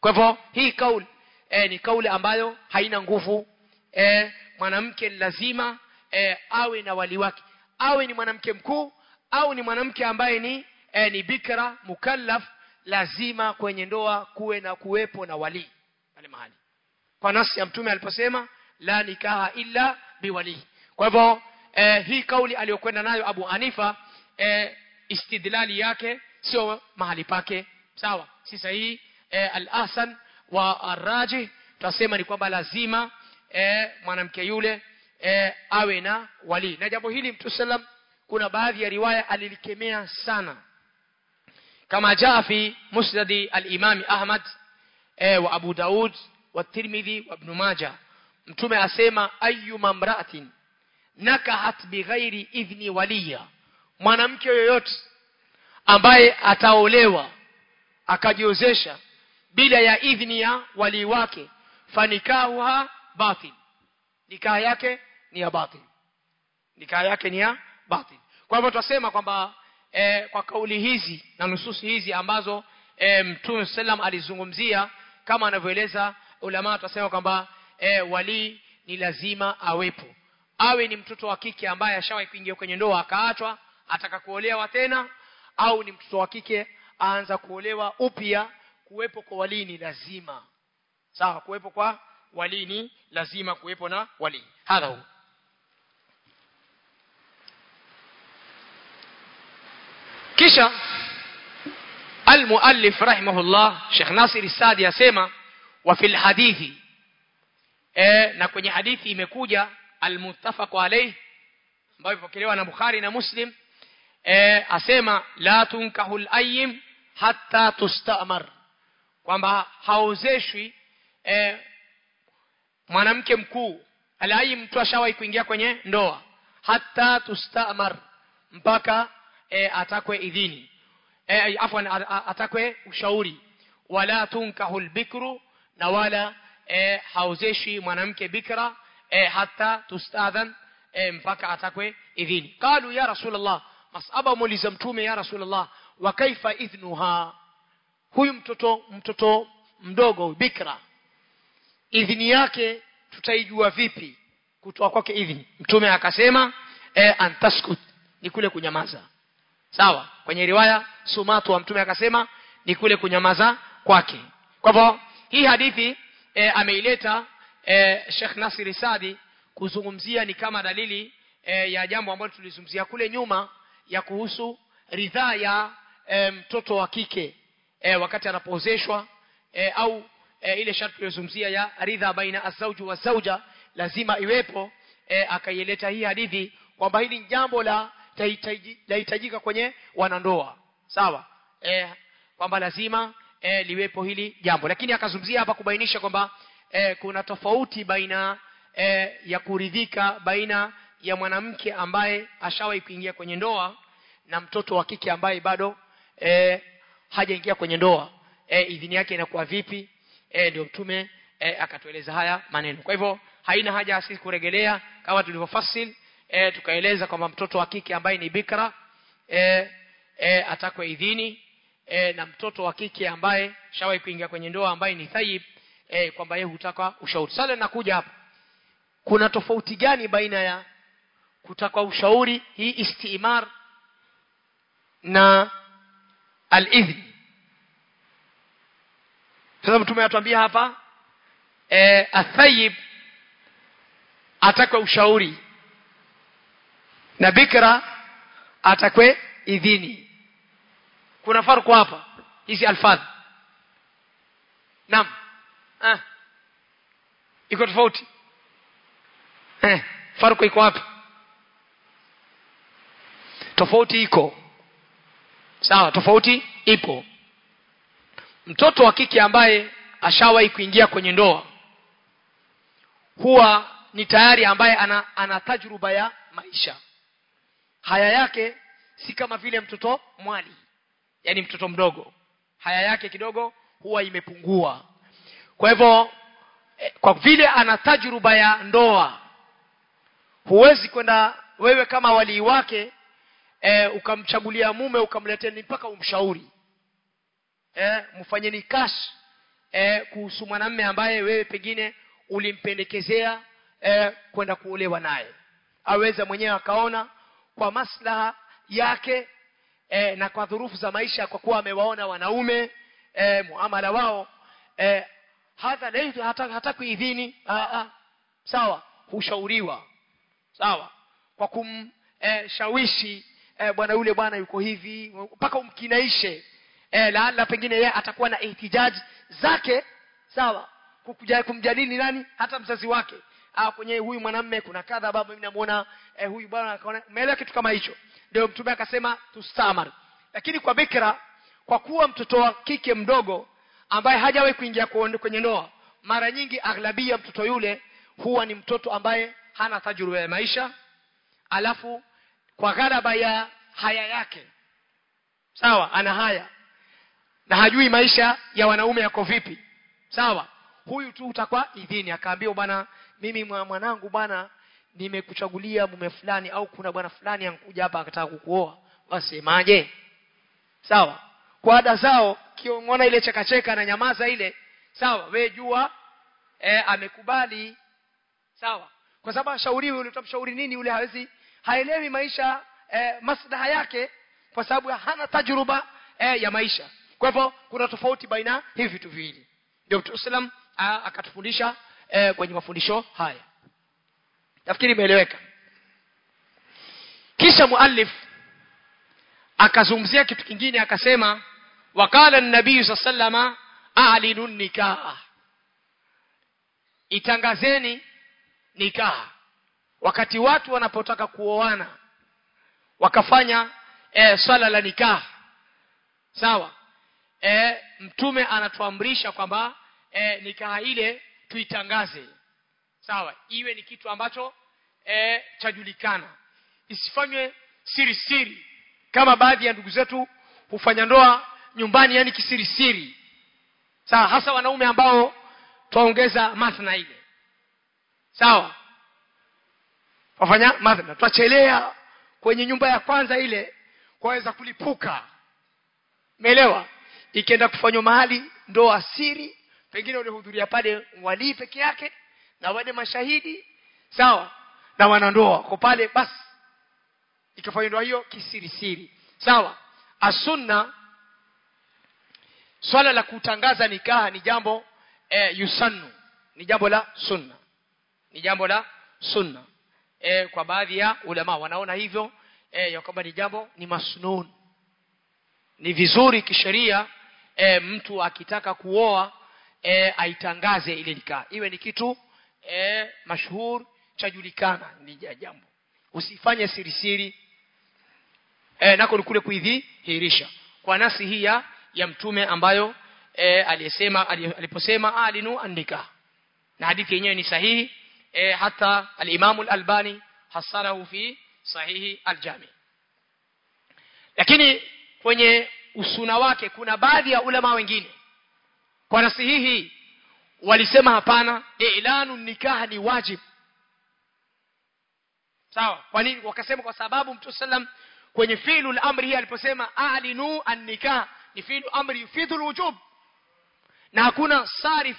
Kwa hivyo hii kauli e, ni kauli ambayo haina nguvu. E, mwanamke lazima e, awe na wali wake. Awe ni mwanamke mkuu au ni mwanamke ambaye ni e, ni bikra mukallaf lazima kwenye ndoa kuwe na kuwepo na wali. Pale mahali. Kwa nasi ya mtume aliposema la nikaha illa biwali kwa hivyo e, hii kauli aliyokwenda nayo Abu Hanifa e, istidlali yake sio mahali pake sawa si sahihi e, al-ahsan wa arraji tutasema ni kwamba lazima e, mwanamke yule e, awe na wali na jambo hili mtu sallam kuna baadhi ya riwaya alilikemea sana kama jaa fi musnadi al-imam Ahmad e, wa Abu Daud wa Tirmidhi wa Ibn Majah mtume asema ayyuma mra'atin nakahat bighairi idhni waliya. Mwanamke yoyote ambaye ataolewa akajiozesha bila ya idhni ya walii wake fanikahuha batil. Nikaha yake ni ya batil. Nikaha yake ni ya batil. Kwa hivyo tutasema kwamba e, kwa kauli hizi na nususi hizi ambazo e, mtume sallam alizungumzia kama anavyoeleza ulama tutasema kwamba e, wali ni lazima awepo awe ni mtoto wa kike ambaye ashawahi kuingia kwenye ndoa akaachwa ataka kuolewa tena au ni mtoto wa kike aanza kuolewa upya kuwepo kwa wali ni lazima sawa kuwepo kwa wali ni lazima kuwepo na wali hadha hu kisha المؤلف رحمه الله Sheikh Nasir Sadi asema wa fil hadithi e, na kwenye hadithi imekuja almuttafaq alayh ambayo ipokelewa na Bukhari na Muslim. Eh asema la tunkahul ayyim hatta tustamar. Kwamba haozeshwi eh, mwanamke mkuu. Alai mtu ashawahi kuingia kwenye ndoa. Hatta tustamar mpaka e, atakwe idhini. E, afwan atakwe ushauri. Wala tunkahu bikru na wala e, haozeshi mwanamke bikra e, hata tustadhan e, mpaka atakwe idhini. Qalu ya rasulullah masaba muuliza mtume ya rasulullah wa kaifa idhnuha? Huyu mtoto mtoto mdogo bikra idhini yake tutaijua vipi? Kutoa kwake idhini. Mtume akasema e, antaskut ni kule kunyamaza. Sawa kwenye riwaya sumatu wa mtume akasema ni kule kunyamaza kwake. Kwa hivyo hii hadithi e, ameileta e, Sheikh Nasir Sadi kuzungumzia ni kama dalili e, ya jambo ambalo tulizungumzia kule nyuma ya kuhusu ridhaa ya e, mtoto wa kike e, wakati anapozeshwa e, au e, ile sharti tuliyozungumzia ya ridha baina azauju wa zauja lazima iwepo e, akaieleta hii hadithi kwamba hili ni jambo la lahitajika kwenye wanandoa. Sawa? E, kwamba lazima e, liwepo hili jambo. Lakini akazungumzia hapa kubainisha kwamba e, kuna tofauti baina e, ya kuridhika baina ya mwanamke ambaye ashawahi kuingia kwenye ndoa na mtoto wa kike ambaye bado e, hajaingia kwenye ndoa. E, idhini yake inakuwa vipi? E, ndio mtume e, akatueleza haya maneno. Kwa hivyo haina haja sisi kuregelea kama tulivyofasil e, tukaeleza kwamba mtoto wa kike ambaye ni bikra e, e, atakwe idhini e, na mtoto wa kike ambaye shawahi kuingia kwenye ndoa ambaye ni thayib e, kwamba yeye hutaka ushauri. Sasa nakuja hapa. Kuna tofauti gani baina ya kutaka ushauri hii istimar na al-idhn sasa mtume atuambia hapa e, athayib atakwe ushauri na bikra atakwe idhini kuna farku hapa. Hizi alfadh. Naam. Ah. Iko tofauti. Eh farko iko wapi? Tofauti iko. Sawa tofauti ipo. Mtoto wa kike ambaye ashawahi kuingia kwenye ndoa huwa ni tayari ambaye ana, ana tajruba ya maisha. Haya yake si kama vile mtoto mwali yani mtoto mdogo. Haya yake kidogo huwa imepungua. Kwa hivyo eh, kwa vile ana tajruba ya ndoa huwezi kwenda wewe kama walii wake e, ukamchagulia mume ukamletea ni mpaka umshauri. E, mfanyeni kash e, kuhusu mwanamme ambaye wewe pengine ulimpendekezea e, kwenda kuolewa naye. Aweza mwenyewe akaona kwa maslaha yake e, na kwa dhurufu za maisha kwa kuwa amewaona wanaume e, muamala wao e, hadha leo hata, hata kuidhini sawa hushauriwa sawa kwa kumshawishi e, e, bwana yule bwana yuko hivi mpaka umkinaishe e, laala pengine yeye atakuwa na ihtijaji zake sawa kumjadili nani hata mzazi wake ah kwenye huyu mwanamme kuna kadha baba mimi namuona eh, huyu bwana akaona umeelewa kitu kama hicho? Ndio mtume akasema tustamar lakini kwa bikra kwa kuwa mtoto wa kike mdogo ambaye hajawahi kuingia kwenye ndoa mara nyingi aghlabia mtoto yule huwa ni mtoto ambaye hana tajruba ya maisha alafu kwa gharaba ya haya yake sawa ana haya na hajui maisha ya wanaume yako vipi sawa huyu tu utakuwa idhini. Akaambiwa bwana mimi mwanangu bwana nimekuchagulia mume fulani au kuna bwana fulani ankuja hapa akataka kukuoa wasemaje? Sawa. Kwa ada zao kiongona ile chekacheka na nyamaza ile sawa. We jua e, amekubali sawa. Kwa sababu ashauriwi ule utamshauri nini yule hawezi haelewi maisha e, maslaha yake kwa sababu hana tajruba e, ya maisha. Kwa hivyo kuna tofauti baina hivi vitu viwili. Ndio mtume sallam akatufundisha e, kwenye mafundisho haya. Nafikiri imeeleweka. Kisha muallif akazungumzia kitu kingine akasema waqala an-nabii sallama a'linu nikah. Itangazeni nikah. Wakati watu wanapotaka kuoana wakafanya e, swala la nikah. Sawa? E, mtume anatuamrisha kwamba e, nikaha ile tuitangaze. Sawa iwe ni kitu ambacho e, chajulikana. Isifanywe siri siri kama baadhi ya ndugu zetu hufanya ndoa nyumbani yani kisiri siri sawa hasa wanaume ambao twaongeza mathna ile. Sawa wafanya mathna twachelea kwenye nyumba ya kwanza ile kwaweza kulipuka. Umeelewa? Ikienda kufanywa mahali ndoa siri pengine walihudhuria pale walii peke yake na wale mashahidi sawa na wanandoa kwa pale basi ikafanywa ndoa hiyo kisirisiri. Sawa asunna swala la kutangaza nikaha ni jambo e, yusannu ni jambo la sunna. Ni jambo la sunna. E, kwa baadhi ya ulama wanaona hivyo e, ya kwamba ni jambo ni masnun. Ni vizuri kisheria e, mtu akitaka kuoa e, aitangaze ile nikaa iwe ni kitu e, mashhur chajulikana. Ni jambo. Usifanye sirisiri siri e, nako ni kule kuidhihirisha. Kwa nasi hii ya, ya mtume ambayo e, aliyesema aliposema alinu andika na hadithi yenyewe ni sahihi e, hata al-Imam al-Albani hasanahu fi sahihi al-Jami. Lakini kwenye usuna wake kuna baadhi ya ulama wengine kwa nasihi hii walisema hapana ilanu nikaha ni wajib. Sawa kwa nini? Wakasema kwa sababu mtume sallam kwenye filu amri hii aliposema alinu an-nikah ni fi'lu amri yufidhu al-wujub na hakuna sarif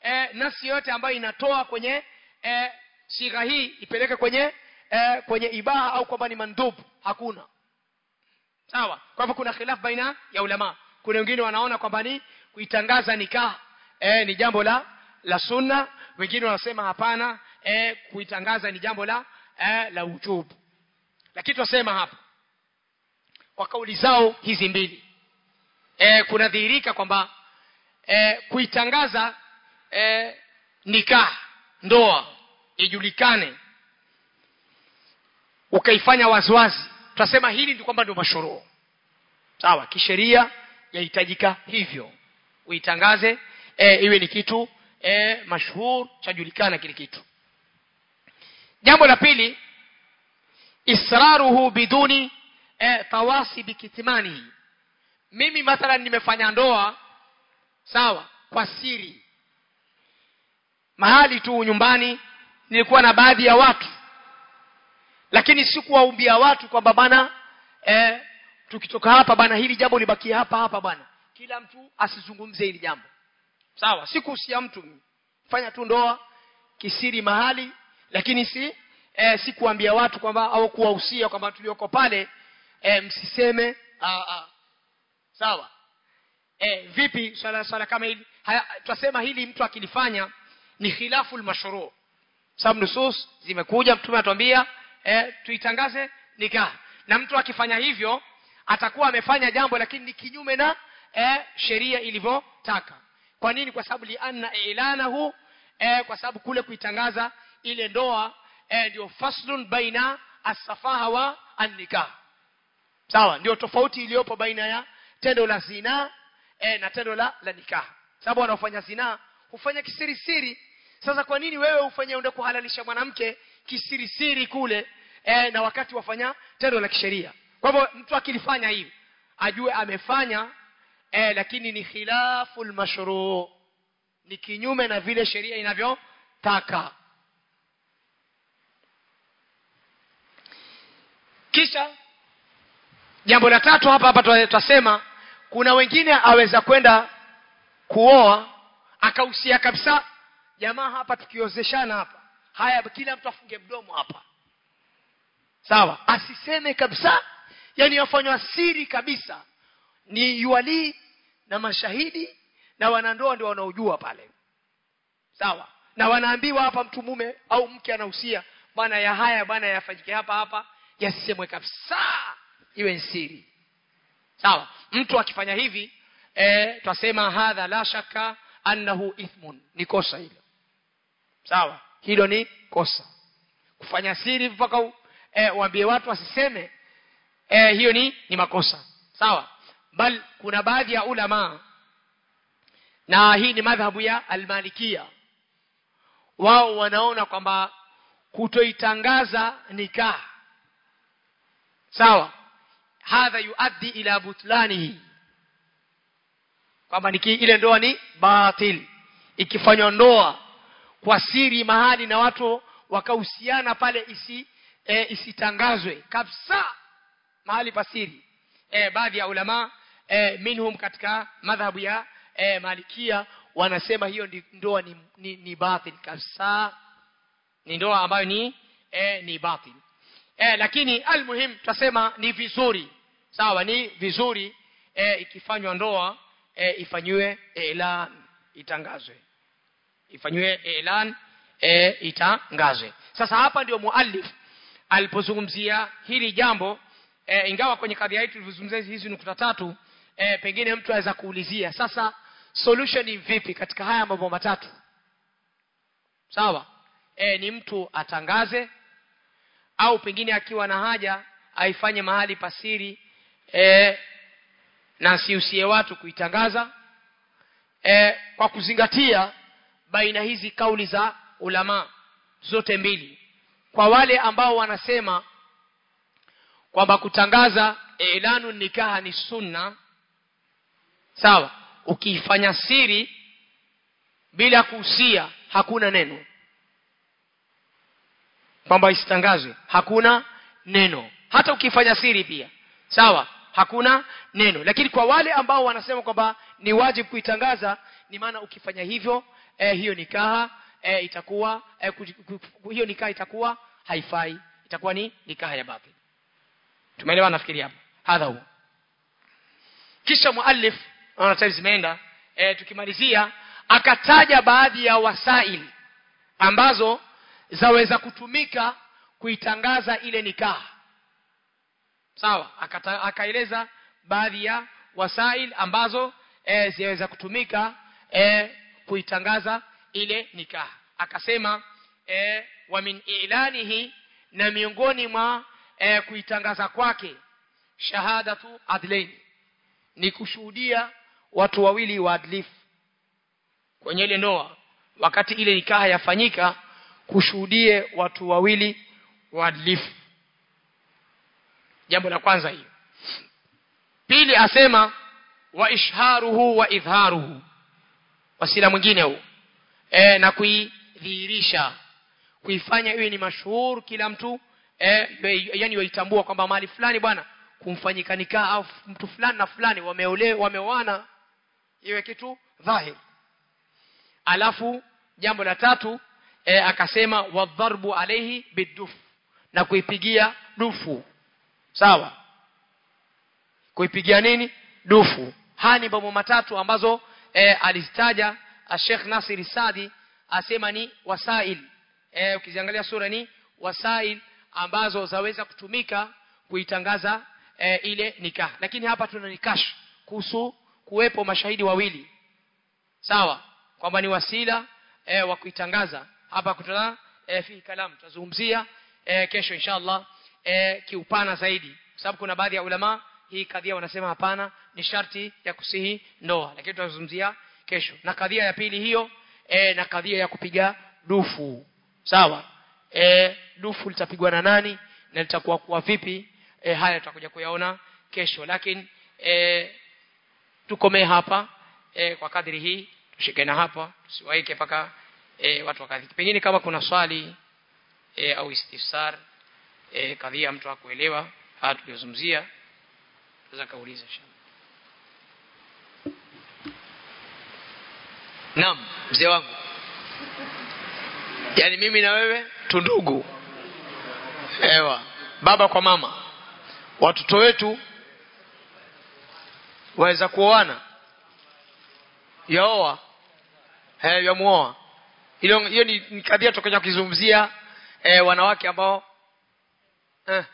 eh, nasi yote ambayo inatoa kwenye eh, sigha hii ipeleke kwenye eh, kwenye ibaha au kwamba ni mandub. Hakuna. Sawa kwa hivyo kuna khilaf baina ya ulama. Kuna wengine wanaona kwamba ni kuitangaza nikah e, ni jambo la la sunna. Wengine wanasema hapana e, kuitangaza ni jambo la e, la ujubu. Lakini tunasema hapa kwa kauli zao hizi mbili e, kunadhihirika kwamba e, kuitangaza e, nikah ndoa ijulikane ukaifanya waziwazi tunasema hili ndio kwamba ndio mashuruu. Sawa kisheria yahitajika hivyo uitangaze e, iwe ni kitu e, mashhur chajulikana kile kitu. Jambo la pili israruhu biduni e, tawasi bikitimanihi mimi mathalan nimefanya ndoa sawa kwa siri. Mahali tu nyumbani nilikuwa na baadhi ya watu. Lakini sikuwaumbia watu kwamba bana eh, tukitoka hapa bana hili jambo libakie hapa hapa bana kila mtu asizungumze hili jambo. Sawa sikuhusia mtu fanya tu ndoa kisiri mahali lakini si eh, sikuambia watu kwamba au kuwahusia kwamba tulioko pale e, msiseme aa, aa. sawa. E, vipi swala swala kama hili? Twasema hili mtu akilifanya ni khilafu almashru sababu nusus zimekuja mtume atuambia e, tuitangaze nikah. Na mtu akifanya hivyo atakuwa amefanya jambo lakini ni kinyume na eh, sheria ilivyotaka. Kwa nini? Kwa sababu lianna ilanahu eh, kwa sababu kule kuitangaza ile ndoa eh, ndio faslun baina asafaha wa annikah. Sawa ndio tofauti iliyopo baina ya tendo la zina eh, na tendo la, la nikah. Sababu wanaofanya zina hufanya kisiri siri sasa kwa nini wewe ufanye unde kuhalalisha mwanamke kisiri siri kule eh, na wakati wafanya tendo la kisheria? Kwa hivyo mtu akilifanya hivi ajue amefanya eh, lakini ni khilafu lmashruu ni kinyume na vile sheria inavyotaka. Kisha jambo la tatu hapa hapa tutasema kuna wengine aweza kwenda kuoa akahusia kabisa jamaa hapa tukiozeshana hapa haya kila mtu afunge mdomo hapa. Sawa? Asiseme kabisa yani afanywa siri kabisa ni yuali na mashahidi na wanandoa ndio wanaojua pale. Sawa. Na wanaambiwa hapa mtu mume au mke anahusia bwana ya haya bwana yafanyike hapa hapa yasisemwe kabisa iwe siri. Sawa. Mtu akifanya hivi eh twasema hadha la shaka annahu ithmun. Ni kosa hilo. Sawa. Hilo ni kosa. Kufanya siri mpaka eh, waambie watu wasiseme eh, hiyo ni ni makosa. Sawa bal kuna baadhi ya ulama na hii ni madhhabu ya almalikia wao wanaona kwamba kutoitangaza nikah sawa hadha yuaddi ila butlanihi kwamba ile ndoa ni batil ikifanywa ndoa kwa siri mahali na watu wakahusiana pale isi e, isitangazwe kabisa mahali pasiri e, baadhi ya ulama e, minhum katika madhhabu ya e, malikia wanasema hiyo ndoa ni, ni, ni batil kabisa. Ni ndoa ambayo ni e, ni batil. E, lakini almuhim tutasema ni vizuri. Sawa ni vizuri e, ikifanywa ndoa e, ifanyiwe elan itangazwe. Ifanyiwe elan e, itangazwe. Sasa hapa ndio muallif alipozungumzia hili jambo. E, ingawa kwenye kadhia yetu tulizungumzia hizi nukta tatu e, pengine mtu aweza kuulizia sasa solution ni vipi katika haya mambo matatu? Sawa. E, ni mtu atangaze au pengine akiwa na haja aifanye mahali pasiri e, na siusie watu kuitangaza. E, kwa kuzingatia baina hizi kauli za ulama zote mbili. Kwa wale ambao wanasema kwamba kutangaza ilanu nikaha ni sunna sawa? Ukiifanya siri bila kuhusia hakuna neno. Kwamba isitangazwe hakuna neno. Hata ukifanya siri pia. Sawa? Hakuna neno. Lakini kwa wale ambao wanasema kwamba ni wajibu kuitangaza ni maana ukifanya hivyo eh, hiyo nikaha eh, itakuwa eh, hiyo nikaha itakuwa haifai. Itakuwa ni nikaha ya batil. Tumeelewa nafikiri hapo? Hadha huo kisha muallif naona time zimeenda. E, tukimalizia akataja baadhi ya wasaili ambazo zaweza kutumika kuitangaza ile nikaha. Sawa Akata, akaeleza baadhi ya wasail ambazo e, zinaweza kutumika e, kuitangaza ile nikaha. Akasema e, wa min ilanihi na miongoni mwa e, kuitangaza kwake shahadatu adlain ni kushuhudia watu wawili waadilifu kwenye ile ndoa wakati ile nikaha yafanyika kushuhudie watu wawili waadilifu. Jambo la kwanza hiyo pili asema wa ishharuhu wa idharuhu. Wasila mwingine huu e, na kuidhihirisha. Kuifanya iwe ni mashuhur kila mtu e, yani waitambua kwamba mahali fulani bwana kumfanyika nikaa au mtu fulani na fulani wameolewa wameoana iwe kitu dhahiri alafu jambo la tatu e, akasema wadharbu alayhi biduf na kuipigia dufu. Sawa? Kuipigia nini? Dufu. Haya ni mambo matatu ambazo e, alizitaja Sheikh Nasir Sadi asema ni wasail. E, ukiziangalia sura ni wasail ambazo zaweza kutumika kuitangaza e, ile nikah. Lakini hapa tuna nikash kuhusu kuwepo mashahidi wawili. Sawa? Kwamba ni wasila e, wa kuitangaza. Hapa kutana e, fi kalam tutazungumzia e, kesho inshallah e, kiupana zaidi. Sababu kuna baadhi ya ulama hii kadhia wanasema hapana ni sharti ya kusihi ndoa. Lakini tutazungumzia kesho. Na kadhia ya pili hiyo e, na kadhia ya kupiga dufu. Sawa? E, dufu litapigwa na nani na litakuwa kuwa vipi? E, haya tutakuja kuyaona kesho. Lakini e, tukomee hapa e, kwa kadri hii tushike na hapa tusiwaike paka e, watu wakadhiki. Pengine kama kuna swali e, au istifsar e, kadhia mtu hakuelewa haya tuliyozungumzia tunaweza kauliza Naam mzee wangu. Yaani mimi na wewe tundugu ewa. Baba kwa mama. Watoto wetu waweza kuoana? Yaoa? Eh yamuoa. Hiyo hiyo ni, ni kadhia tokenya kuzungumzia eh, wanawake ambao eh.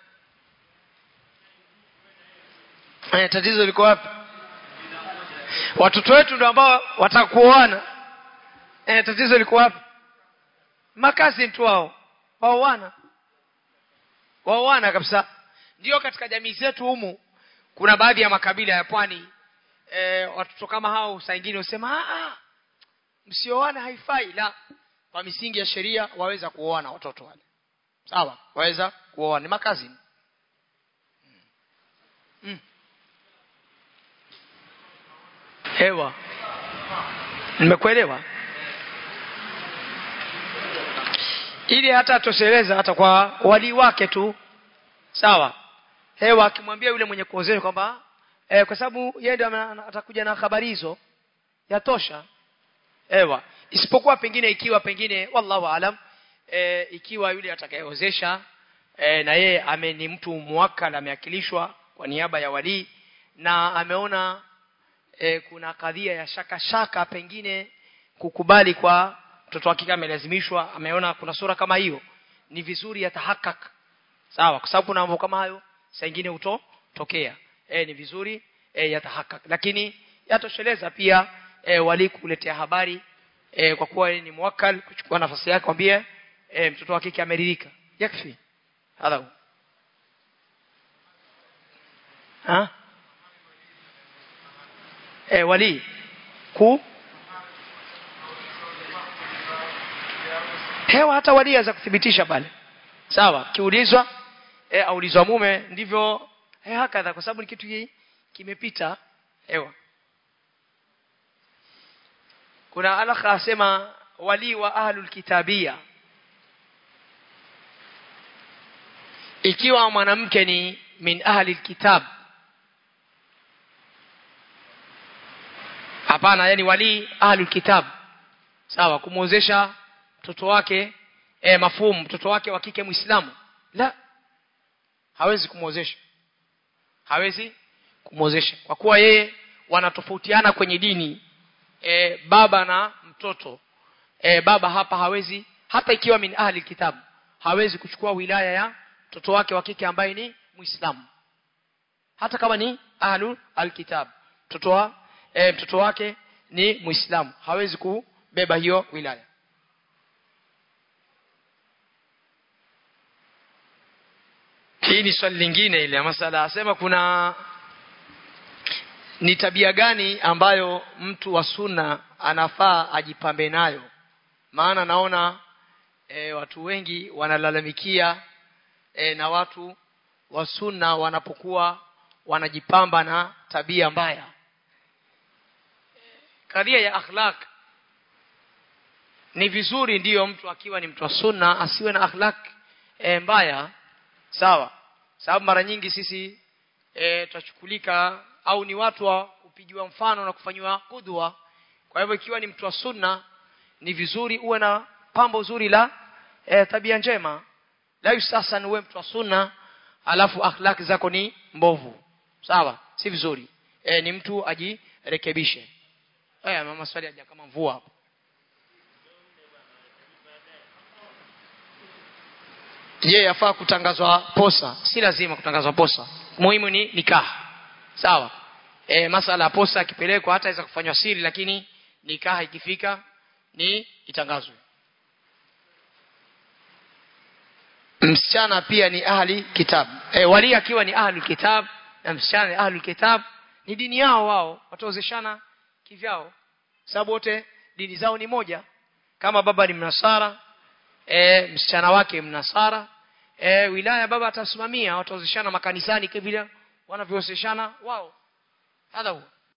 Eh, tatizo liko wapi? Watoto wetu ndio ambao watakuoana eh, tatizo liko wapi? Makazi tu wao waoana. Waoana kabisa. Ndio katika jamii zetu humu kuna baadhi ya makabila ya pwani e, watoto kama hao saa ingine husema msioana haifai. La kwa misingi ya sheria waweza kuoana watoto wale. Sawa waweza kuoana ni makazi mm. hewa. Nimekuelewa? Ili hata atosheleza hata kwa walii wake tu. Sawa hewa akimwambia yule mwenye kuozesha kwamba e, kwa sababu yeye ndiye atakuja na habari hizo yatosha hewa. Isipokuwa pengine ikiwa pengine wallahu alam e, ikiwa yule atakayeozesha e, na yeye ame ni mtu muwakkal ameakilishwa kwa niaba ya walii na ameona e, kuna kadhia ya shaka shaka pengine kukubali kwa mtoto wake amelazimishwa ameona kuna sura kama hiyo ni vizuri yatahakak sawa kwa sababu kuna mambo kama hayo saa nyingine hutotokea. E, ni vizuri e, yatahakak lakini yatosheleza pia e, wali kuletea habari e, kwa kuwa ni mwakal kuchukua nafasi yake kwambie e, mtoto wa kike ameridhika. Yakfi. Hadha ha? E, wali. Ku? Hewa hata walii za kuthibitisha pale. Sawa kiulizwa e, aulizwa mume ndivyo e, hakadha kwa sababu ni kitu hii kimepita ewa. Kuna alakha asema wali wa ahlul kitabia. Ikiwa mwanamke ni min ahli kitab. Hapana yani wali ahli sawa kumwozesha mtoto wake e, mafumu mtoto wake wa kike muislamu. La hawezi kumwozesha. Hawezi kumwozesha. Kwa kuwa yeye wanatofautiana kwenye dini e, baba na mtoto. E, baba hapa hawezi hata ikiwa min ahli kitabu hawezi kuchukua wilaya ya mtoto wake wa kike ambaye ni muislamu. Hata kama ni ahlu alkitab mtoto wa e, mtoto wake ni muislamu. Hawezi kubeba hiyo wilaya hii ni swali lingine ile masala asema kuna ni tabia gani ambayo mtu wa sunna anafaa ajipambe nayo? Maana naona e, watu wengi wanalalamikia e, na watu wa sunna wanapokuwa wanajipamba na tabia mbaya. Kadhia ya akhlaq ni vizuri ndiyo mtu akiwa ni mtu wa sunna asiwe na akhlaq e, mbaya sawa sababu mara nyingi sisi e, tutachukulika au ni watu wa kupigiwa mfano na kufanyiwa kudwa. Kwa hivyo ikiwa ni mtu wa sunna ni vizuri uwe na pambo zuri la e, tabia njema. La sasa ni uwe mtu wa sunna alafu akhlaki zako ni mbovu. Sawa? Si vizuri. E, ni mtu ajirekebishe. Haya swali haja kama mvua hapo je yafaa kutangazwa posa. Si lazima kutangazwa posa. Muhimu ni nikah sawa. E, masala ya posa akipelekwa hata iza kufanywa siri lakini nikaha ikifika ni itangazwe. Msichana pia ni ahli kitab. E, wali akiwa ni ahli kitab na msichana ni ahli kitab ni dini yao wao. Wataozeshana kivyao. Sababu wote dini zao ni moja. Kama baba ni mnasara e, msichana wake mnasara e, wilaya baba atasimamia wataozeshana makanisani kivile wanavyoozeshana wao. Hadha huwa